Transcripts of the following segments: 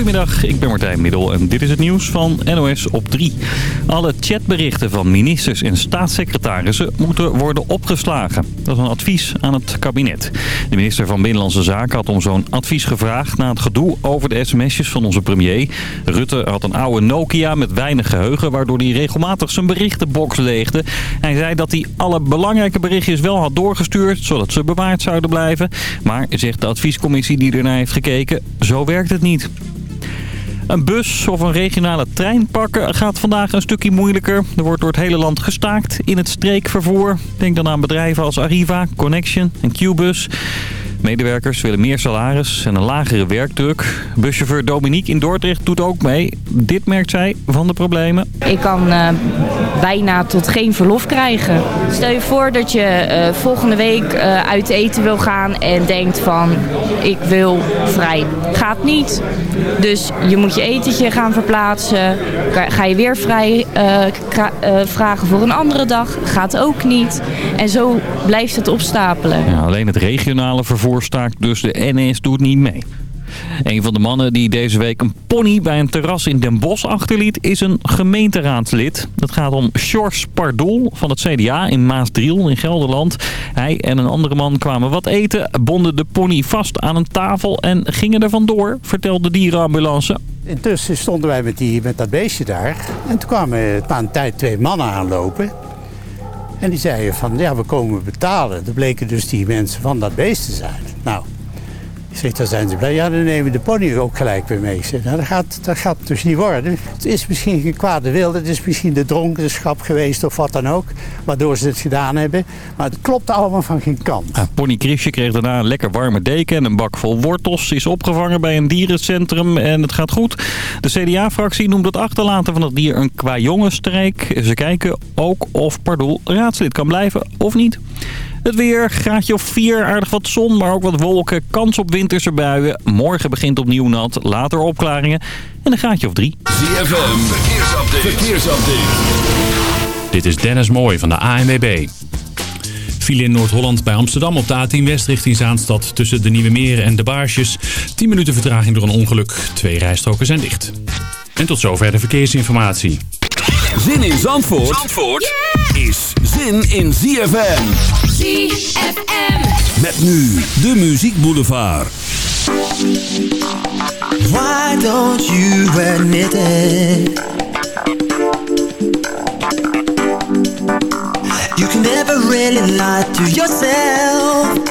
Goedemiddag, ik ben Martijn Middel en dit is het nieuws van NOS op 3. Alle chatberichten van ministers en staatssecretarissen moeten worden opgeslagen. Dat is een advies aan het kabinet. De minister van Binnenlandse Zaken had om zo'n advies gevraagd... na het gedoe over de sms'jes van onze premier. Rutte had een oude Nokia met weinig geheugen... waardoor hij regelmatig zijn berichtenbox leegde. Hij zei dat hij alle belangrijke berichtjes wel had doorgestuurd... zodat ze bewaard zouden blijven. Maar, zegt de adviescommissie die ernaar heeft gekeken, zo werkt het niet. Een bus of een regionale trein pakken gaat vandaag een stukje moeilijker. Er wordt door het hele land gestaakt in het streekvervoer. Denk dan aan bedrijven als Arriva, Connection en Qbus. Medewerkers willen meer salaris en een lagere werkdruk. Buschauffeur Dominique in Dordrecht doet ook mee. Dit merkt zij van de problemen. Ik kan uh, bijna tot geen verlof krijgen. Stel je voor dat je uh, volgende week uh, uit eten wil gaan en denkt van ik wil vrij. Gaat niet. Dus je moet je etentje gaan verplaatsen. Ga je weer vrij vragen voor een andere dag. Gaat ook niet. En zo blijft het opstapelen. Ja, alleen het regionale vervoer dus de NS doet niet mee. Een van de mannen die deze week een pony bij een terras in Den Bosch achterliet... is een gemeenteraadslid. Het gaat om Sjors Pardoel van het CDA in Maasdriel in Gelderland. Hij en een andere man kwamen wat eten, bonden de pony vast aan een tafel... en gingen er vandoor, vertelt de dierenambulance. Intussen stonden wij met, die, met dat beestje daar. En toen kwamen een tijd twee mannen aanlopen... En die zeiden van, ja, we komen betalen. Dat bleken dus die mensen van dat beest te zijn. Nou, ik zeg, dan zijn ze blij. Ja, dan nemen de pony ook gelijk weer mee. Zeg, nou, dat, gaat, dat gaat dus niet worden. Het is misschien geen kwade wil. Het is misschien de dronkenschap geweest of wat dan ook. Waardoor ze het gedaan hebben. Maar het klopt allemaal van geen kant. Ja, pony Chrisje kreeg daarna een lekker warme deken en een bak vol wortels. Is opgevangen bij een dierencentrum en het gaat goed. De CDA-fractie noemt het achterlaten van het dier een qua-jongenstreek. Ze kijken ook of Pardoel raadslid kan blijven of niet. Het weer, graadje of 4, aardig wat zon, maar ook wat wolken. Kans op winterse buien. Morgen begint opnieuw nat, later opklaringen en een graadje of 3. ZFM, verkeersupdate. verkeersupdate. Dit is Dennis Mooij van de ANWB. File in Noord-Holland bij Amsterdam op de A10 West richting Zaanstad... tussen de Nieuwe Meren en de Baarsjes. 10 minuten vertraging door een ongeluk. Twee rijstroken zijn dicht. En tot zover de verkeersinformatie. Zin in Zandvoort, Zandvoort is zin in ZFM. ZFM. Met nu de Muziek Boulevard. Why don't you admit it? You can never really lie to yourself.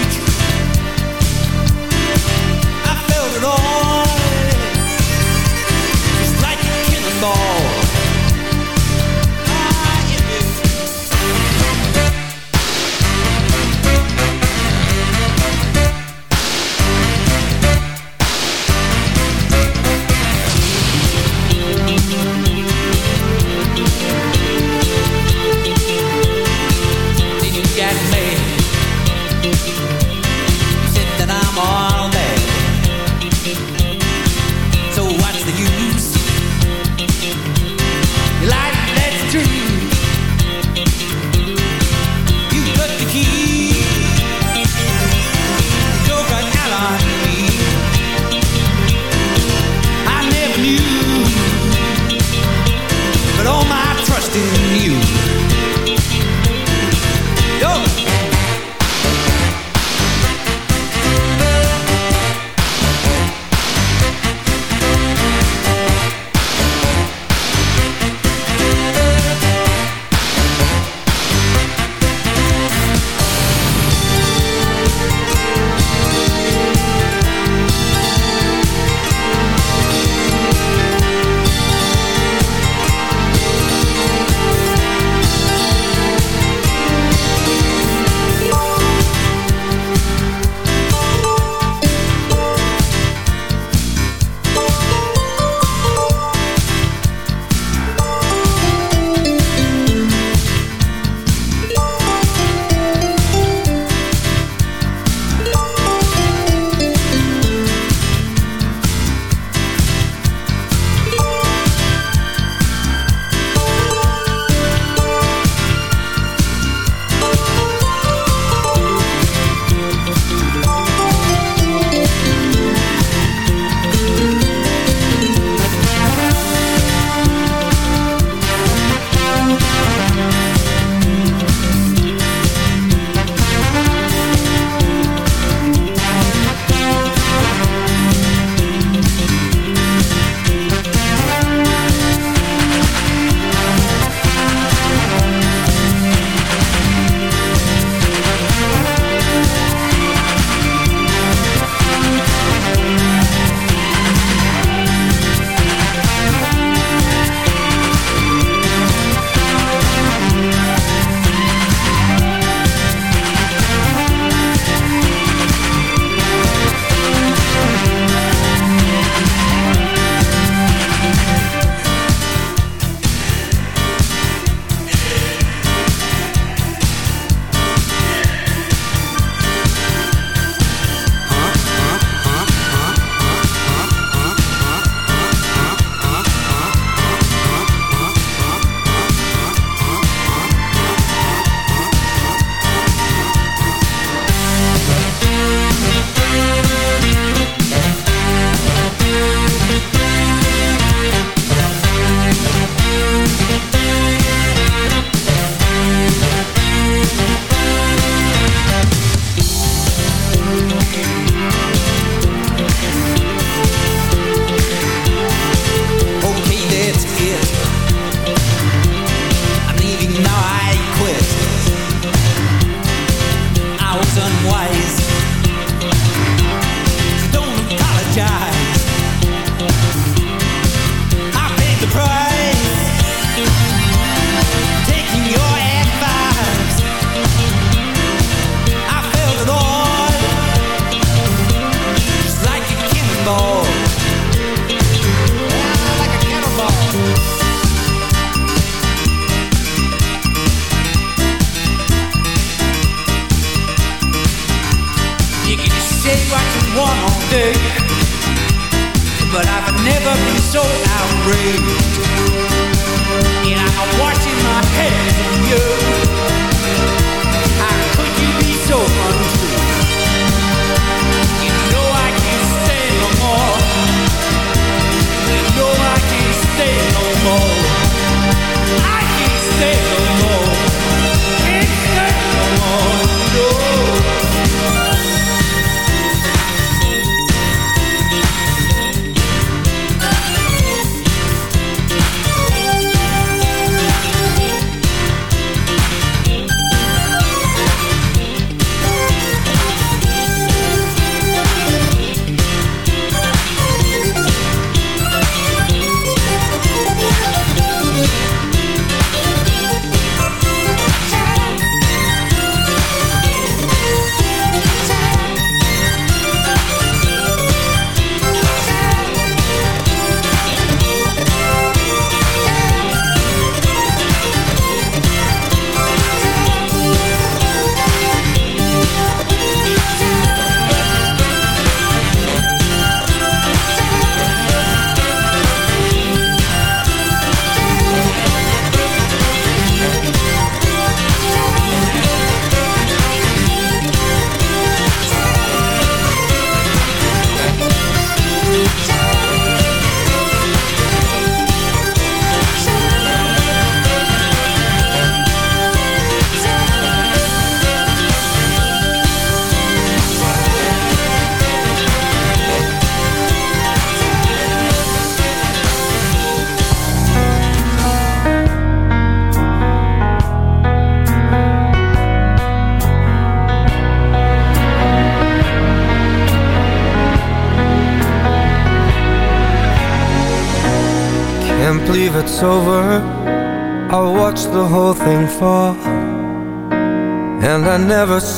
Never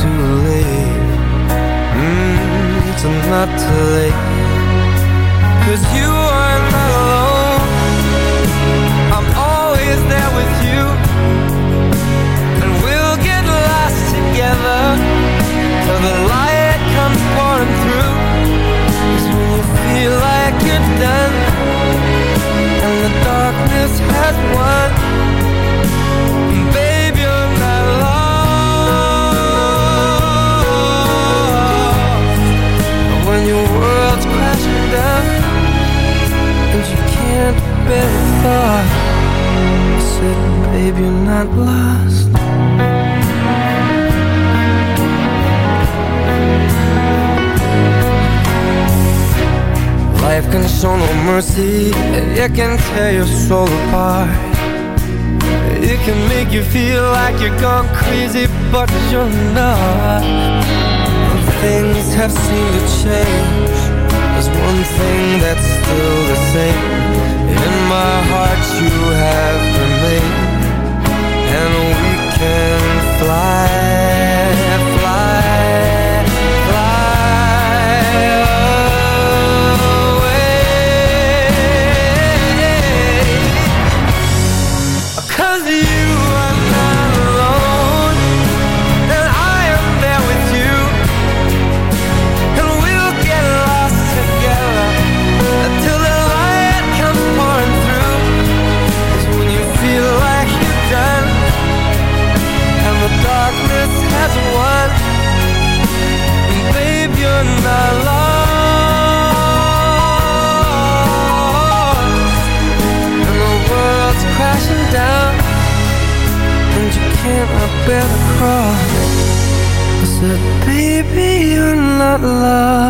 too late. Mm, it's not too late. Cause you are not alone. I'm always there with you. And we'll get lost together till the light comes pouring through. 'Cause when you feel like you're done and the darkness has won, can't bear a thought, I said, babe, you're not lost. Life can show no mercy, it can tear your soul apart. It can make you feel like you're gone crazy, but you're not. Things have seemed to change. There's one thing that's still the same. My heart, you have remained, and we can fly, bear the cross I said, baby, you're not lost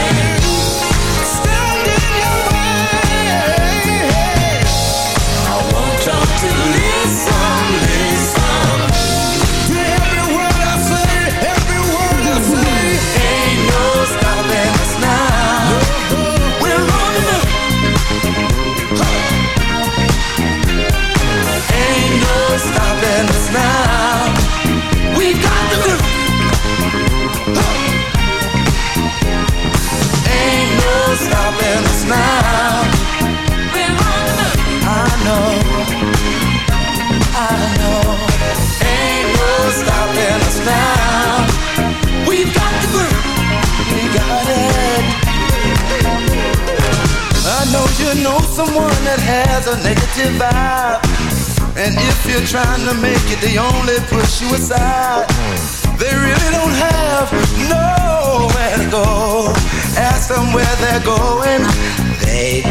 I know, I know. Ain't no stopping us now. We've got the groove. We got it. I know you know someone that has a negative vibe. And if you're trying to make it, they only push you aside. They really don't have no nowhere to go. Ask them where they're going, they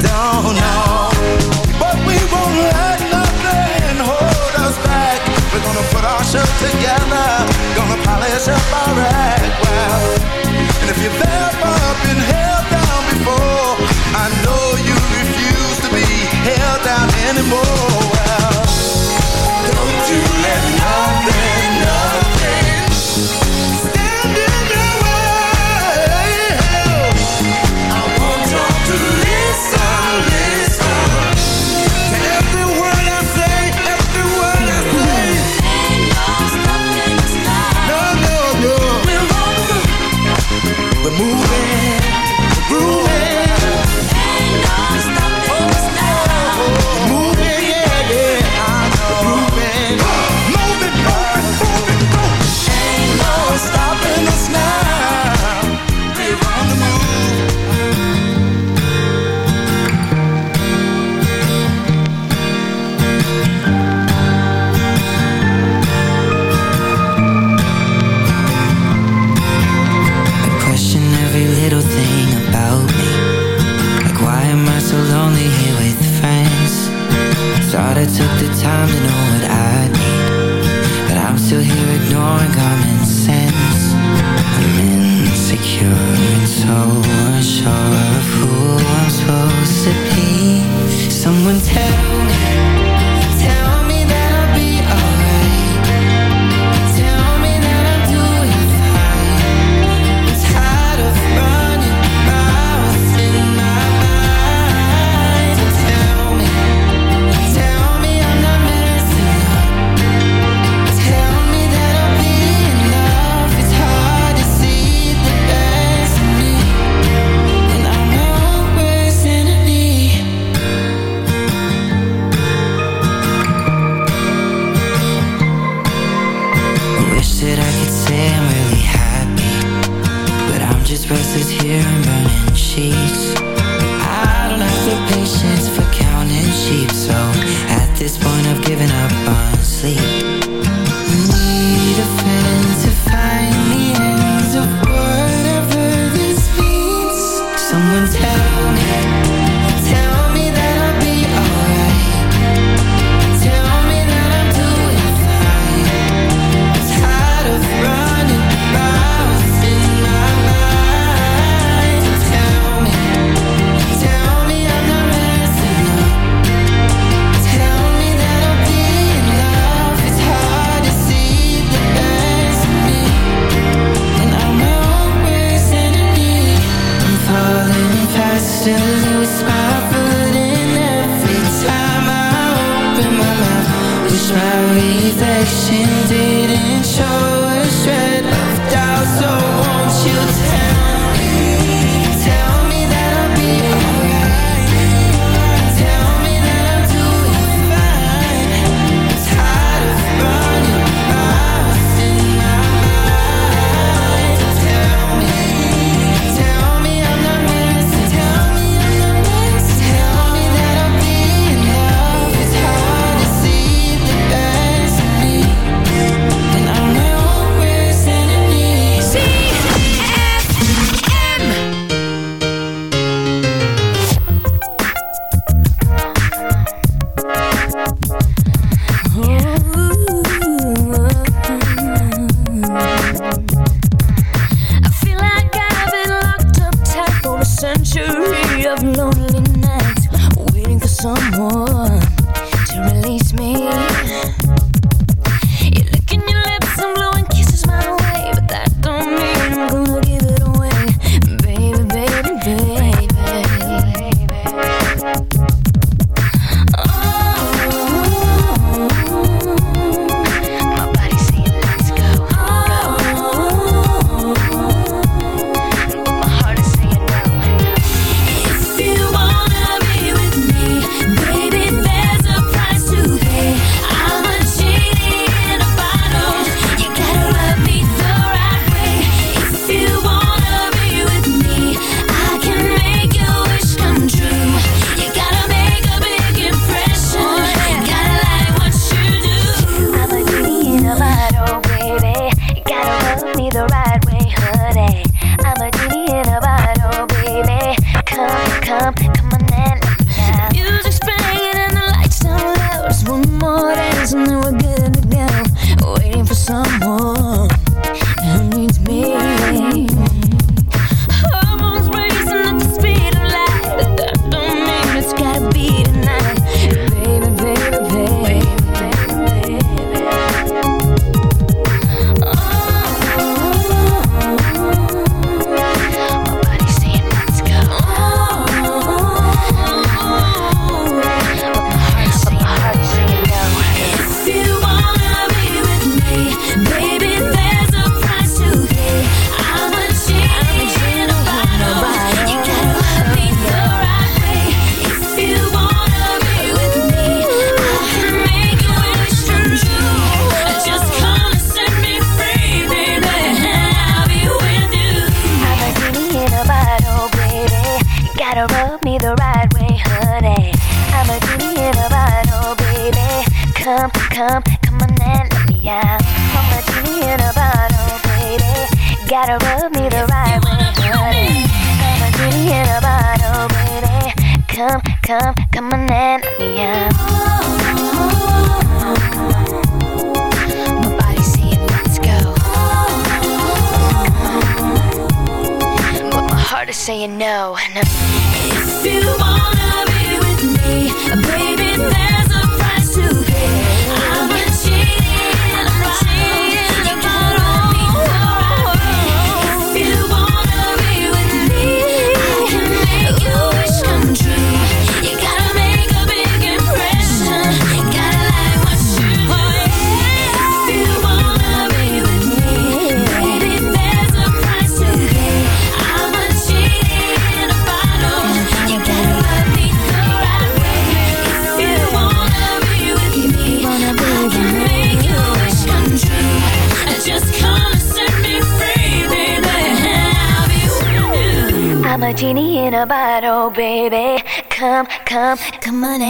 money.